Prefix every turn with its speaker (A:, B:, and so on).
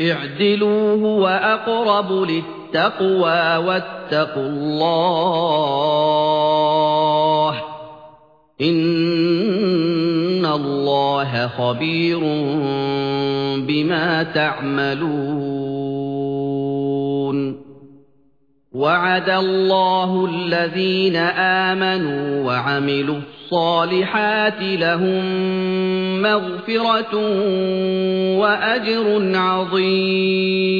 A: اعدلوا هو أقرب للتقوى واتقوا الله إن الله خبير بما تعملون وعد الله الذين آمنوا وعملوا الصالحات لهم مغفرة وأجر عظيم.